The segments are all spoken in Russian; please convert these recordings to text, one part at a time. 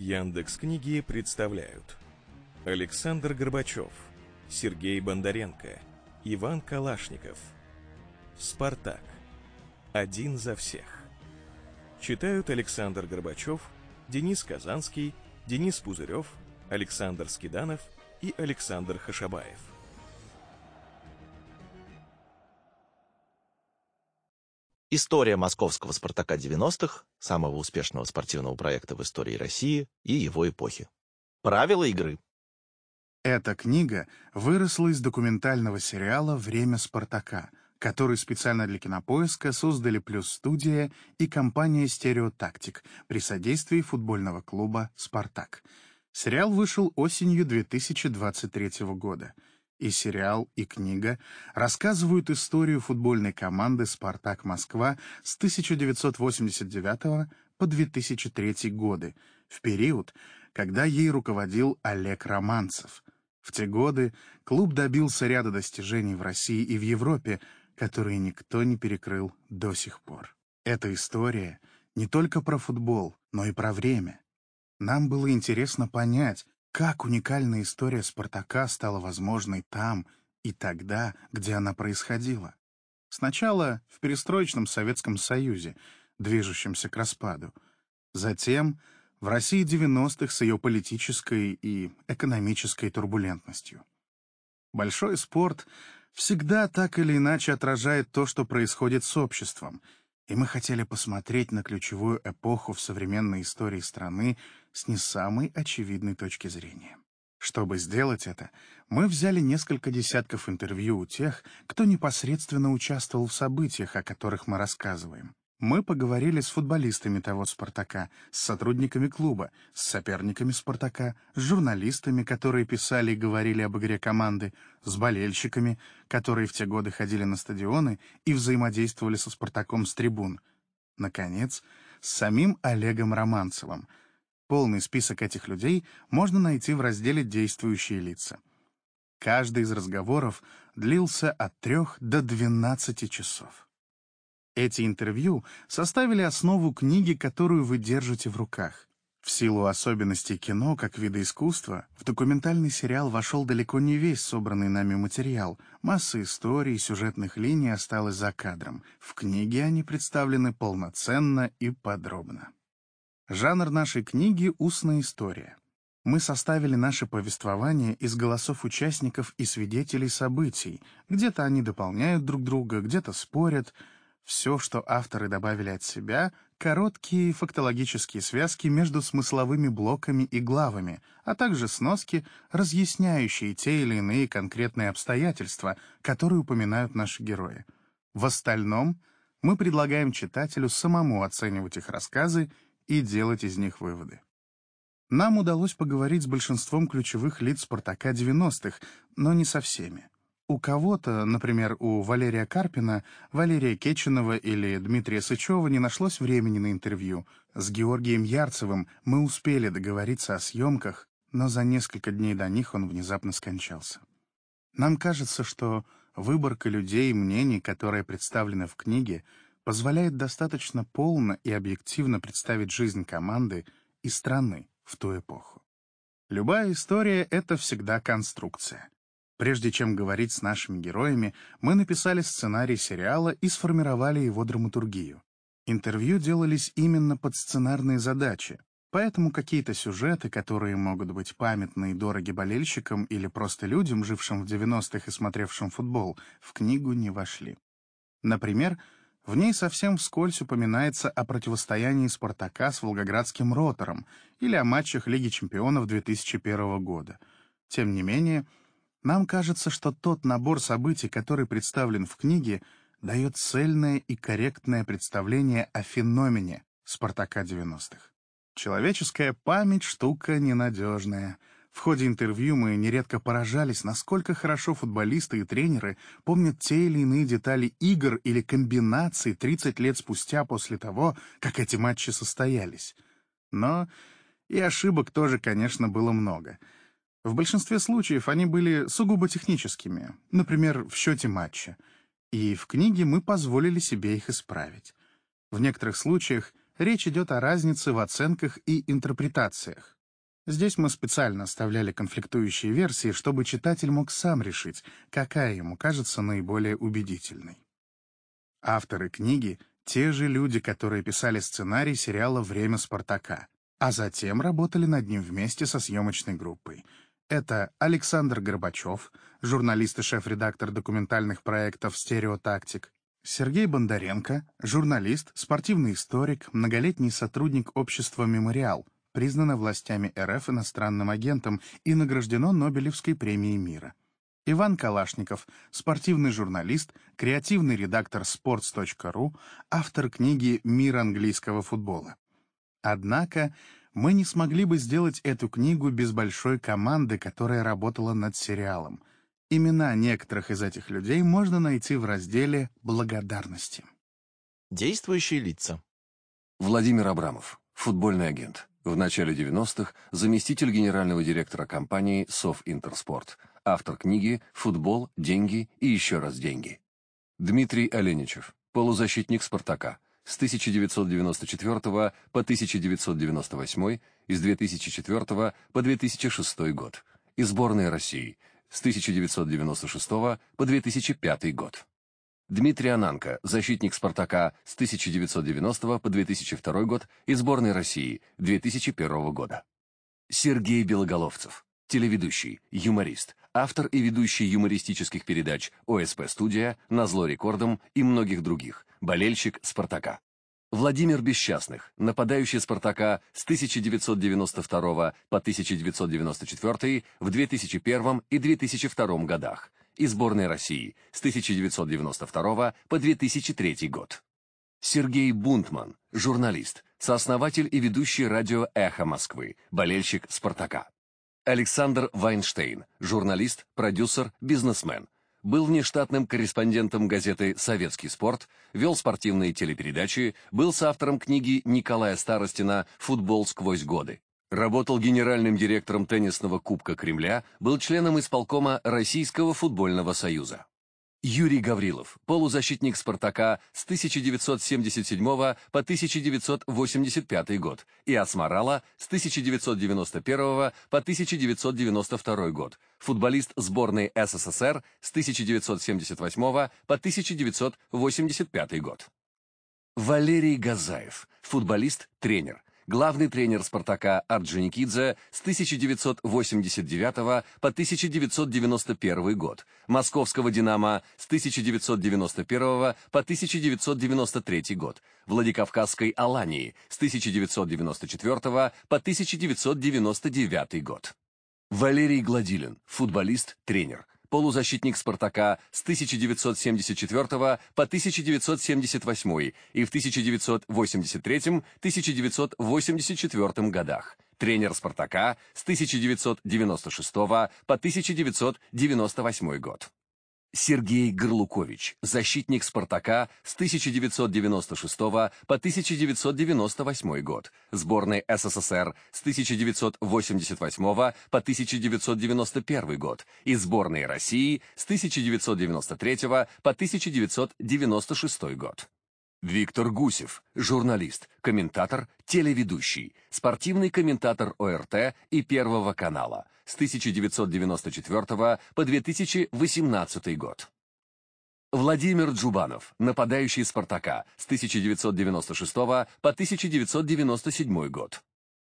Яндекс книги представляют Александр Горбачев, Сергей Бондаренко, Иван Калашников. Спартак. Один за всех. Читают Александр Горбачев, Денис Казанский, Денис Пузырев, Александр Скиданов и Александр Хашабаев. История московского «Спартака» 90-х, самого успешного спортивного проекта в истории России и его эпохи. Правила игры. Эта книга выросла из документального сериала «Время Спартака», который специально для Кинопоиска создали «Плюс студия» и компания «Стереотактик» при содействии футбольного клуба «Спартак». Сериал вышел осенью 2023 года — и сериал, и книга рассказывают историю футбольной команды «Спартак Москва» с 1989 по 2003 годы, в период, когда ей руководил Олег Романцев. В те годы клуб добился ряда достижений в России и в Европе, которые никто не перекрыл до сих пор. Эта история не только про футбол, но и про время. Нам было интересно понять, как уникальная история Спартака стала возможной там и тогда, где она происходила? Сначала в перестроечном Советском Союзе, движущемся к распаду. Затем в России 90-х с ее политической и экономической турбулентностью. Большой спорт всегда так или иначе отражает то, что происходит с обществом, и мы хотели посмотреть на ключевую эпоху в современной истории страны с не самой очевидной точки зрения. Чтобы сделать это, мы взяли несколько десятков интервью у тех, кто непосредственно участвовал в событиях, о которых мы рассказываем. Мы поговорили с футболистами того «Спартака», с сотрудниками клуба, с соперниками «Спартака», с журналистами, которые писали и говорили об игре команды, с болельщиками, которые в те годы ходили на стадионы и взаимодействовали со «Спартаком» с трибун. Наконец, с самим Олегом Романцевым — Полный список этих людей можно найти в разделе «Действующие лица». Каждый из разговоров длился от трех до двенадцати часов. Эти интервью составили основу книги, которую вы держите в руках. В силу особенностей кино как вида искусства, в документальный сериал вошел далеко не весь собранный нами материал. Масса историй и сюжетных линий осталась за кадром. В книге они представлены полноценно и подробно. Жанр нашей книги — устная история. Мы составили наше повествование из голосов участников и свидетелей событий. Где-то они дополняют друг друга, где-то спорят. Все, что авторы добавили от себя — короткие фактологические связки между смысловыми блоками и главами, а также сноски, разъясняющие те или иные конкретные обстоятельства, которые упоминают наши герои. В остальном мы предлагаем читателю самому оценивать их рассказы и делать из них выводы. Нам удалось поговорить с большинством ключевых лиц «Спартака» 90-х, но не со всеми. У кого-то, например, у Валерия Карпина, Валерия Кеченова или Дмитрия Сычева не нашлось времени на интервью. С Георгием Ярцевым мы успели договориться о съемках, но за несколько дней до них он внезапно скончался. Нам кажется, что выборка людей и мнений, которые представлены в книге, позволяет достаточно полно и объективно представить жизнь команды и страны в ту эпоху. Любая история — это всегда конструкция. Прежде чем говорить с нашими героями, мы написали сценарий сериала и сформировали его драматургию. Интервью делались именно под сценарные задачи, поэтому какие-то сюжеты, которые могут быть памятны и дороги болельщикам или просто людям, жившим в 90-х и смотревшим футбол, в книгу не вошли. Например, в ней совсем вскользь упоминается о противостоянии «Спартака» с волгоградским «Ротором» или о матчах Лиги чемпионов 2001 года. Тем не менее, нам кажется, что тот набор событий, который представлен в книге, дает цельное и корректное представление о феномене «Спартака 90-х». Человеческая память — штука ненадежная — в ходе интервью мы нередко поражались, насколько хорошо футболисты и тренеры помнят те или иные детали игр или комбинаций 30 лет спустя после того, как эти матчи состоялись. Но и ошибок тоже, конечно, было много. В большинстве случаев они были сугубо техническими, например, в счете матча. И в книге мы позволили себе их исправить. В некоторых случаях Речь идет о разнице в оценках и интерпретациях. Здесь мы специально оставляли конфликтующие версии, чтобы читатель мог сам решить, какая ему кажется наиболее убедительной. Авторы книги — те же люди, которые писали сценарий сериала «Время Спартака», а затем работали над ним вместе со съемочной группой. Это Александр Горбачев, журналист и шеф-редактор документальных проектов «Стереотактик», Сергей Бондаренко, журналист, спортивный историк, многолетний сотрудник общества «Мемориал», признано властями РФ иностранным агентом и награждено Нобелевской премией мира. Иван Калашников, спортивный журналист, креативный редактор sports.ru, автор книги «Мир английского футбола». Однако мы не смогли бы сделать эту книгу без большой команды, которая работала над сериалом — Имена некоторых из этих людей можно найти в разделе «Благодарности». Действующие лица. Владимир Абрамов, футбольный агент. В начале 90-х заместитель генерального директора компании «Софинтерспорт», автор книги «Футбол, деньги и еще раз деньги». Дмитрий Оленичев, полузащитник «Спартака», с 1994 по 1998 и с 2004 по 2006 год, и сборной России – с 1996 по 2005 год. Дмитрий Ананко, защитник «Спартака» с 1990 по 2002 год и сборной России 2001 года. Сергей Белоголовцев, телеведущий, юморист, автор и ведущий юмористических передач ОСП «Студия», «Назло рекордом» и многих других, болельщик «Спартака». Владимир Бесчастных, нападающий «Спартака» с 1992 по 1994 в 2001 и 2002 годах и сборной России с 1992 по 2003 год. Сергей Бунтман, журналист, сооснователь и ведущий радио «Эхо Москвы», болельщик «Спартака». Александр Вайнштейн, журналист, продюсер, бизнесмен – был внештатным корреспондентом газеты «Советский спорт», вел спортивные телепередачи, был соавтором книги Николая Старостина «Футбол сквозь годы». Работал генеральным директором теннисного Кубка Кремля, был членом исполкома Российского футбольного союза. Юрий Гаврилов, полузащитник «Спартака» с 1977 по 1985 год и «Асмарала» с 1991 по 1992 год, футболист сборной СССР с 1978 по 1985 год. Валерий Газаев, футболист, тренер, главный тренер «Спартака» Орджоникидзе с 1989 по 1991 год, московского «Динамо» с 1991 по 1993 год, Владикавказской «Алании» с 1994 по 1999 год. Валерий Гладилин, футболист, тренер, полузащитник «Спартака» с 1974 по 1978 и в 1983-1984 годах, тренер «Спартака» с 1996 по 1998 год. Сергей Горлукович, защитник «Спартака» с 1996 по 1998 год, сборной СССР с 1988 по 1991 год и сборной России с 1993 по 1996 год. Виктор Гусев, журналист, комментатор, телеведущий, спортивный комментатор ОРТ и Первого канала с 1994 по 2018 год. Владимир Джубанов, нападающий «Спартака» с 1996 по 1997 год.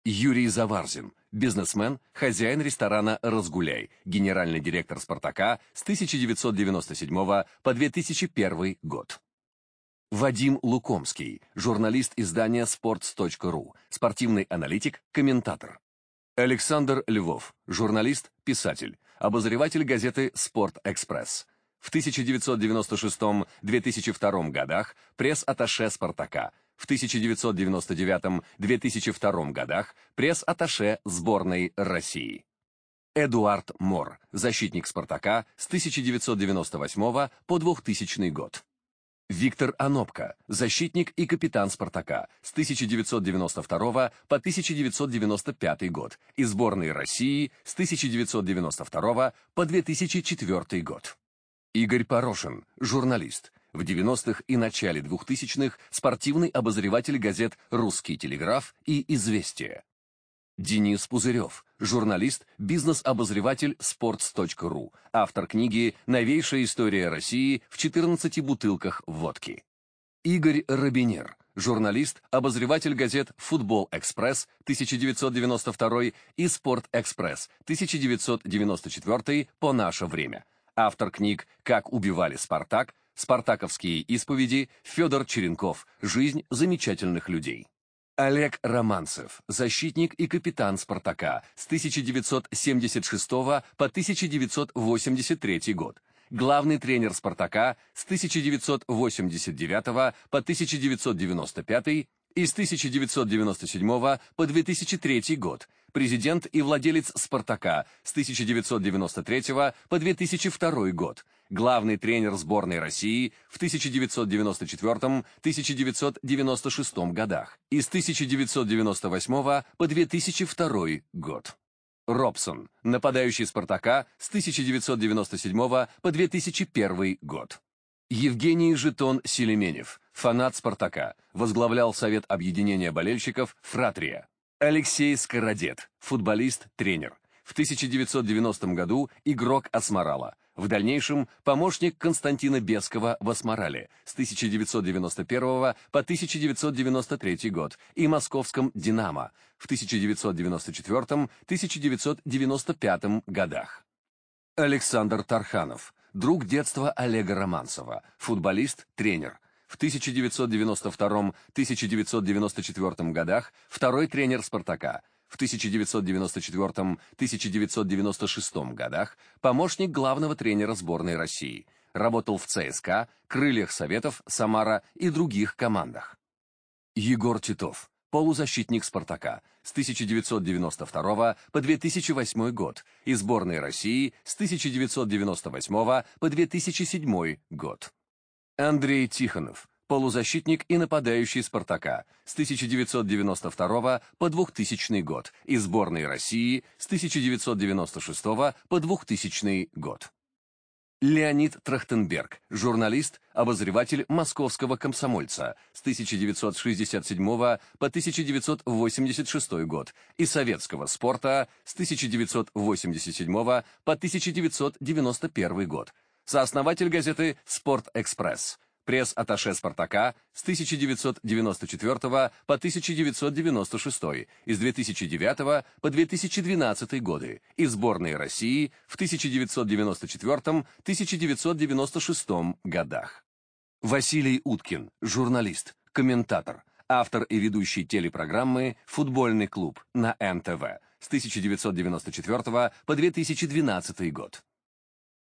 Юрий Заварзин, бизнесмен, хозяин ресторана «Разгуляй», генеральный директор «Спартака» с 1997 по 2001 год. Вадим Лукомский, журналист издания sports.ru, спортивный аналитик, комментатор. Александр Львов, журналист, писатель, обозреватель газеты «Спорт-экспресс». В 1996-2002 годах пресс-атташе «Спартака», в 1999-2002 годах пресс-атташе сборной России. Эдуард Мор, защитник «Спартака» с 1998 по 2000 год. Виктор Анопко, защитник и капитан «Спартака» с 1992 по 1995 год и сборной России с 1992 по 2004 год. Игорь Порошин, журналист, В 90-х и начале 2000-х спортивный обозреватель газет «Русский телеграф» и «Известия». Денис Пузырев, журналист, бизнес-обозреватель sports.ru, автор книги «Новейшая история России в 14 бутылках водки». Игорь Робинер, журналист, обозреватель газет «Футбол Экспресс» 1992 и «Спорт Экспресс» 1994 по наше время. Автор книг «Как убивали Спартак», «Спартаковские исповеди», Федор Черенков, «Жизнь замечательных людей». Олег Романцев, защитник и капитан «Спартака» с 1976 по 1983 год. Главный тренер «Спартака» с 1989 по 1995 и с 1997 по 2003 год. Президент и владелец «Спартака» с 1993 по 2002 год главный тренер сборной России в 1994-1996 годах и с 1998 по 2002 год. Робсон, нападающий «Спартака» с 1997 по 2001 год. Евгений Житон Селеменев, фанат «Спартака», возглавлял Совет объединения болельщиков «Фратрия». Алексей Скородет, футболист, тренер. В 1990 году игрок «Асмарала», в дальнейшем помощник Константина Бескова в Асморале с 1991 по 1993 год и московском «Динамо» в 1994-1995 годах. Александр Тарханов, друг детства Олега Романцева, футболист, тренер. В 1992-1994 годах второй тренер «Спартака», в 1994-1996 годах помощник главного тренера сборной России. Работал в ЦСКА, Крыльях Советов, Самара и других командах. Егор Титов, полузащитник «Спартака» с 1992 по 2008 год и сборной России с 1998 по 2007 год. Андрей Тихонов, полузащитник и нападающий «Спартака» с 1992 по 2000 год и сборной России с 1996 по 2000 год. Леонид Трахтенберг, журналист, обозреватель московского комсомольца с 1967 по 1986 год и советского спорта с 1987 по 1991 год, сооснователь газеты «Спорт-экспресс», пресс-атташе «Спартака» с 1994 по 1996 и с 2009 по 2012 годы и сборной России в 1994-1996 годах. Василий Уткин, журналист, комментатор, автор и ведущий телепрограммы «Футбольный клуб» на НТВ с 1994 по 2012 год.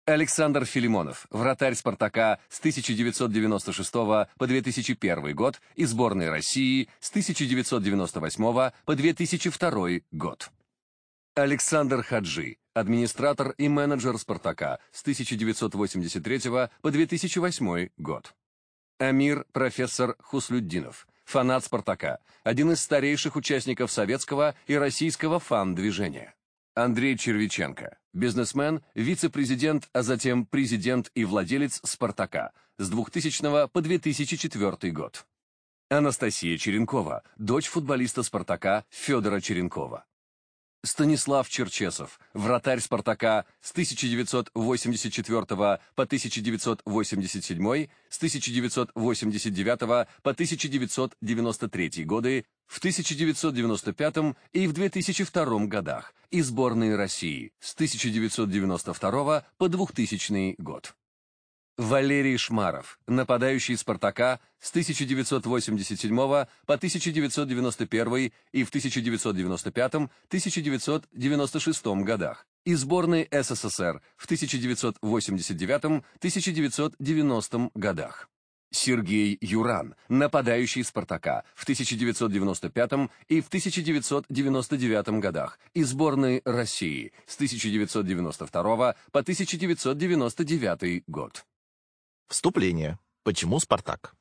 Александр Филимонов, вратарь «Спартака» с 1996 по 2001 год и сборной России с 1998 по 2002 год. Александр Хаджи, администратор и менеджер «Спартака» с 1983 по 2008 год. Амир профессор Хуслюддинов, фанат «Спартака», один из старейших участников советского и российского фан-движения. Андрей Червиченко, бизнесмен, вице-президент, а затем президент и владелец «Спартака» с 2000 по 2004 год. Анастасия Черенкова, дочь футболиста «Спартака» Федора Черенкова. Станислав Черчесов, вратарь «Спартака» с 1984 по 1987, с 1989 по 1993 годы, в 1995 и в 2002 годах и сборной России с 1992 по 2000 год. Валерий Шмаров, нападающий «Спартака» с 1987 по 1991 и в 1995-1996 годах, и сборной СССР в 1989-1990 годах. Сергей Юран, нападающий «Спартака» в 1995 и в 1999 годах и сборной России с 1992 по 1999 год. Вступление. Почему «Спартак»?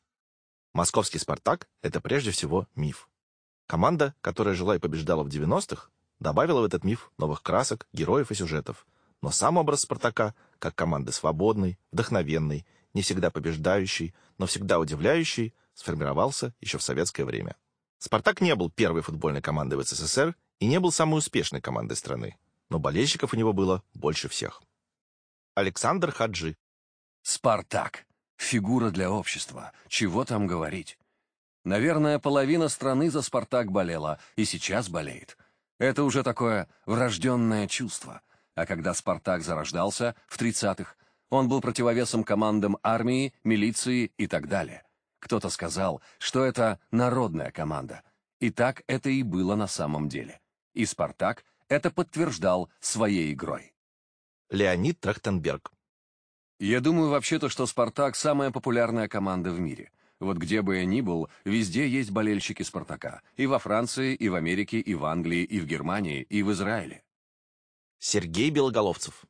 Московский «Спартак» — это прежде всего миф. Команда, которая жила и побеждала в 90-х, добавила в этот миф новых красок, героев и сюжетов. Но сам образ «Спартака», как команды свободной, вдохновенной, не всегда побеждающий, но всегда удивляющий, сформировался еще в советское время. «Спартак» не был первой футбольной командой в СССР и не был самой успешной командой страны, но болельщиков у него было больше всех. Александр Хаджи. «Спартак» — фигура для общества, чего там говорить. Наверное, половина страны за «Спартак» болела и сейчас болеет. Это уже такое врожденное чувство. А когда «Спартак» зарождался в 30-х, он был противовесом командам армии, милиции и так далее. Кто-то сказал, что это народная команда. И так это и было на самом деле. И «Спартак» это подтверждал своей игрой. Леонид Трахтенберг. Я думаю вообще-то, что «Спартак» — самая популярная команда в мире. Вот где бы я ни был, везде есть болельщики «Спартака». И во Франции, и в Америке, и в Англии, и в Германии, и в Израиле. Сергей Белоголовцев.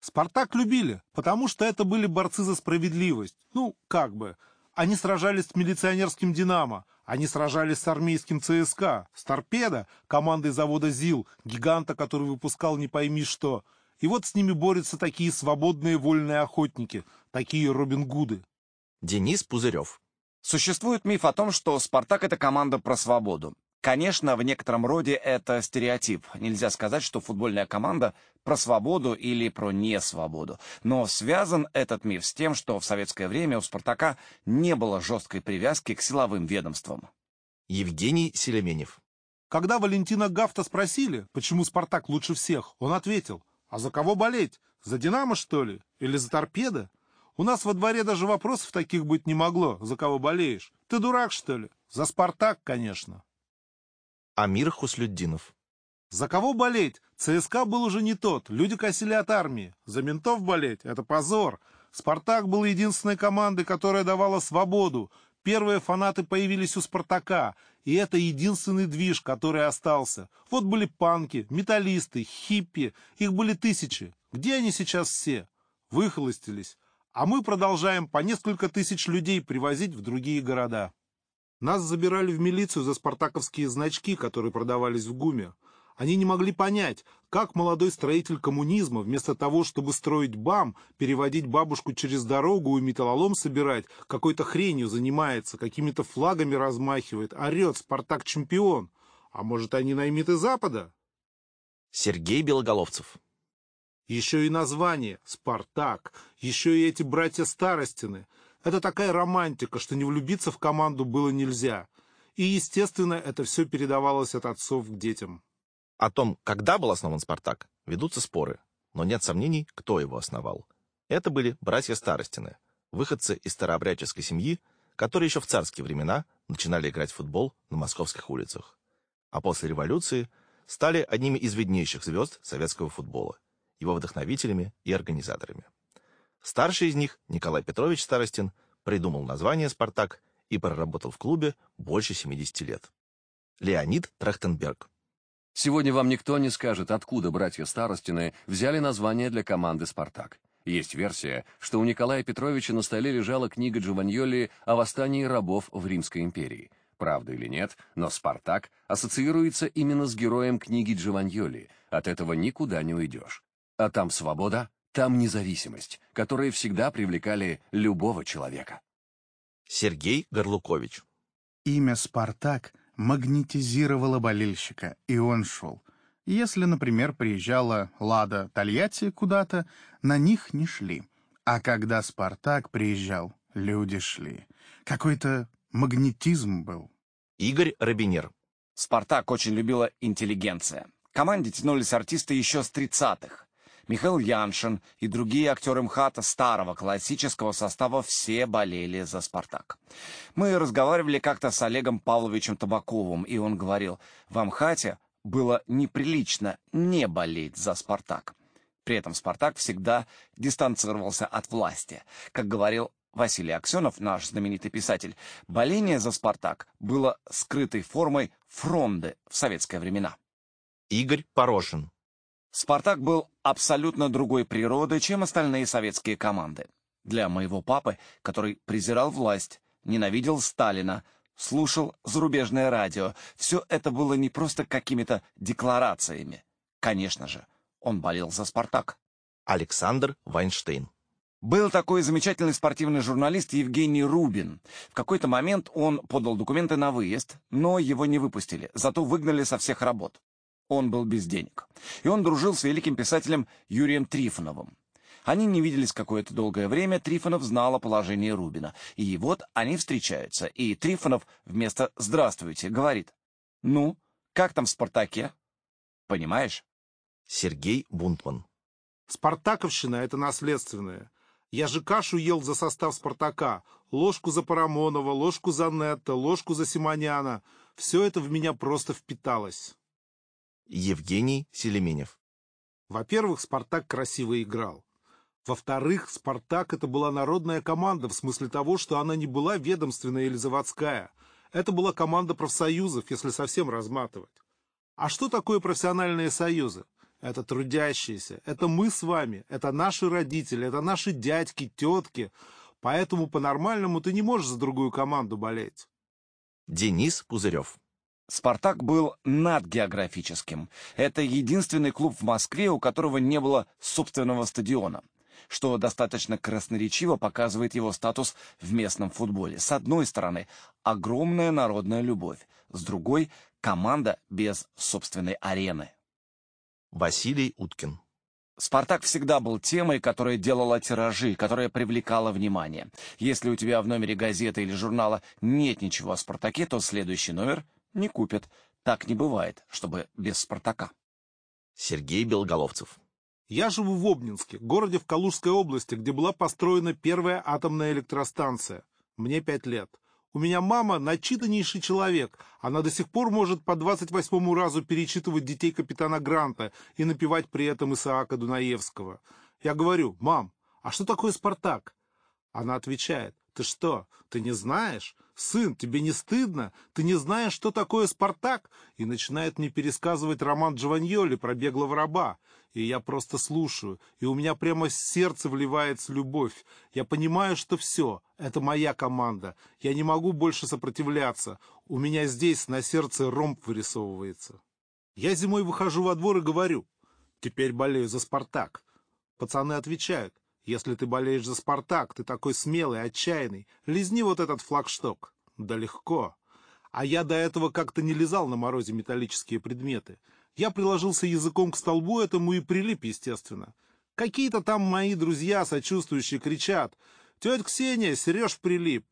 «Спартак» любили, потому что это были борцы за справедливость. Ну, как бы. Они сражались с милиционерским «Динамо», они сражались с армейским ЦСКА, с «Торпедо», командой завода ЗИЛ, гиганта, который выпускал не пойми что. И вот с ними борются такие свободные вольные охотники, такие Робин Гуды. Денис Пузырев. Существует миф о том, что «Спартак» — это команда про свободу. Конечно, в некотором роде это стереотип. Нельзя сказать, что футбольная команда про свободу или про несвободу. Но связан этот миф с тем, что в советское время у «Спартака» не было жесткой привязки к силовым ведомствам. Евгений Селеменев. Когда Валентина Гафта спросили, почему «Спартак» лучше всех, он ответил, а за кого болеть? За «Динамо», что ли? Или за «Торпедо»? У нас во дворе даже вопросов таких быть не могло, за кого болеешь. Ты дурак, что ли? За «Спартак», конечно. Амир Хуслюддинов. За кого болеть? ЦСКА был уже не тот. Люди косили от армии. За ментов болеть — это позор. «Спартак» был единственной командой, которая давала свободу. Первые фанаты появились у «Спартака», и это единственный движ, который остался. Вот были панки, металлисты, хиппи, их были тысячи. Где они сейчас все? Выхолостились. А мы продолжаем по несколько тысяч людей привозить в другие города. Нас забирали в милицию за спартаковские значки, которые продавались в ГУМе. Они не могли понять, как молодой строитель коммунизма, вместо того, чтобы строить БАМ, переводить бабушку через дорогу и металлолом собирать, какой-то хренью занимается, какими-то флагами размахивает, орет «Спартак чемпион». А может, они наймиты Запада? Сергей Белоголовцев. Еще и название «Спартак», еще и эти братья Старостины — это такая романтика, что не влюбиться в команду было нельзя. И, естественно, это все передавалось от отцов к детям. О том, когда был основан «Спартак», ведутся споры, но нет сомнений, кто его основал. Это были братья Старостины, выходцы из старообрядческой семьи, которые еще в царские времена начинали играть в футбол на московских улицах. А после революции стали одними из виднейших звезд советского футбола, его вдохновителями и организаторами. Старший из них, Николай Петрович Старостин, придумал название «Спартак» и проработал в клубе больше 70 лет. Леонид Трахтенберг. Сегодня вам никто не скажет, откуда братья Старостины взяли название для команды «Спартак». Есть версия, что у Николая Петровича на столе лежала книга Джованьоли о восстании рабов в Римской империи. Правда или нет, но «Спартак» ассоциируется именно с героем книги Джованьоли. От этого никуда не уйдешь. А там свобода, там независимость, которые всегда привлекали любого человека. Сергей Горлукович. Имя «Спартак» магнетизировало болельщика, и он шел. Если, например, приезжала «Лада» Тольятти куда-то, на них не шли. А когда «Спартак» приезжал, люди шли. Какой-то магнетизм был. Игорь Робинер. «Спартак» очень любила интеллигенция. Команде тянулись артисты еще с 30-х. Михаил Яншин и другие актеры МХАТа старого классического состава все болели за «Спартак». Мы разговаривали как-то с Олегом Павловичем Табаковым, и он говорил, в МХАТе было неприлично не болеть за «Спартак». При этом «Спартак» всегда дистанцировался от власти. Как говорил Василий Аксенов, наш знаменитый писатель, боление за «Спартак» было скрытой формой фронды в советское времена. Игорь Порошин. «Спартак» был абсолютно другой природы, чем остальные советские команды. Для моего папы, который презирал власть, ненавидел Сталина, слушал зарубежное радио, все это было не просто какими-то декларациями. Конечно же, он болел за «Спартак». Александр Вайнштейн. Был такой замечательный спортивный журналист Евгений Рубин. В какой-то момент он подал документы на выезд, но его не выпустили, зато выгнали со всех работ. Он был без денег. И он дружил с великим писателем Юрием Трифоновым. Они не виделись какое-то долгое время, Трифонов знал о положении Рубина. И вот они встречаются, и Трифонов вместо «здравствуйте» говорит «Ну, как там в «Спартаке»?» Понимаешь? Сергей Бунтман. Спартаковщина — это наследственное. Я же кашу ел за состав «Спартака». Ложку за Парамонова, ложку за Нетта, ложку за Симоняна. Все это в меня просто впиталось. Евгений Селеменев. Во-первых, «Спартак» красиво играл. Во-вторых, «Спартак» — это была народная команда, в смысле того, что она не была ведомственная или заводская. Это была команда профсоюзов, если совсем разматывать. А что такое профессиональные союзы? это трудящиеся, это мы с вами, это наши родители, это наши дядьки, тетки. Поэтому по-нормальному ты не можешь за другую команду болеть. Денис Пузырев. «Спартак» был надгеографическим. Это единственный клуб в Москве, у которого не было собственного стадиона, что достаточно красноречиво показывает его статус в местном футболе. С одной стороны, огромная народная любовь, с другой — команда без собственной арены. Василий Уткин. «Спартак» всегда был темой, которая делала тиражи, которая привлекала внимание. Если у тебя в номере газеты или журнала нет ничего о «Спартаке», то следующий номер не купят. Так не бывает, чтобы без «Спартака». Сергей Белголовцев. Я живу в Обнинске, городе в Калужской области, где была построена первая атомная электростанция. Мне пять лет. У меня мама начитаннейший человек. Она до сих пор может по двадцать восьмому разу перечитывать детей капитана Гранта и напевать при этом Исаака Дунаевского. Я говорю, мам, а что такое «Спартак»? Она отвечает, ты что, ты не знаешь? Сын, тебе не стыдно? Ты не знаешь, что такое «Спартак»? И начинает мне пересказывать роман Джованьоли про беглого раба. И я просто слушаю, и у меня прямо с сердца вливается любовь. Я понимаю, что все, это моя команда. Я не могу больше сопротивляться. У меня здесь на сердце ромб вырисовывается. Я зимой выхожу во двор и говорю, теперь болею за «Спартак». Пацаны отвечают, если ты болеешь за «Спартак», ты такой смелый, отчаянный, лизни вот этот флагшток. Да легко. А я до этого как-то не лизал на морозе металлические предметы. Я приложился языком к столбу этому и прилип, естественно. Какие-то там мои друзья, сочувствующие, кричат. «Тетя Ксения, Сереж прилип!»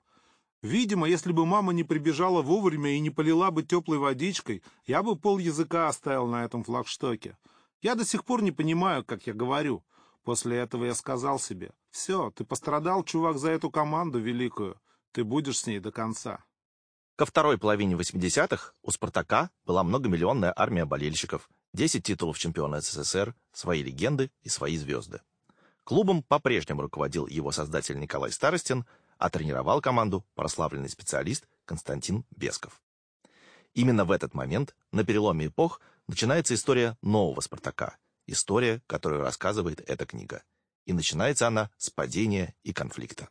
Видимо, если бы мама не прибежала вовремя и не полила бы теплой водичкой, я бы пол языка оставил на этом флагштоке. Я до сих пор не понимаю, как я говорю. После этого я сказал себе, все, ты пострадал, чувак, за эту команду великую, ты будешь с ней до конца. Ко второй половине 80-х у «Спартака» была многомиллионная армия болельщиков, 10 титулов чемпиона СССР, свои легенды и свои звезды. Клубом по-прежнему руководил его создатель Николай Старостин, а тренировал команду прославленный специалист Константин Бесков. Именно в этот момент, на переломе эпох, начинается история нового «Спартака», История, которую рассказывает эта книга. И начинается она с падения и конфликта.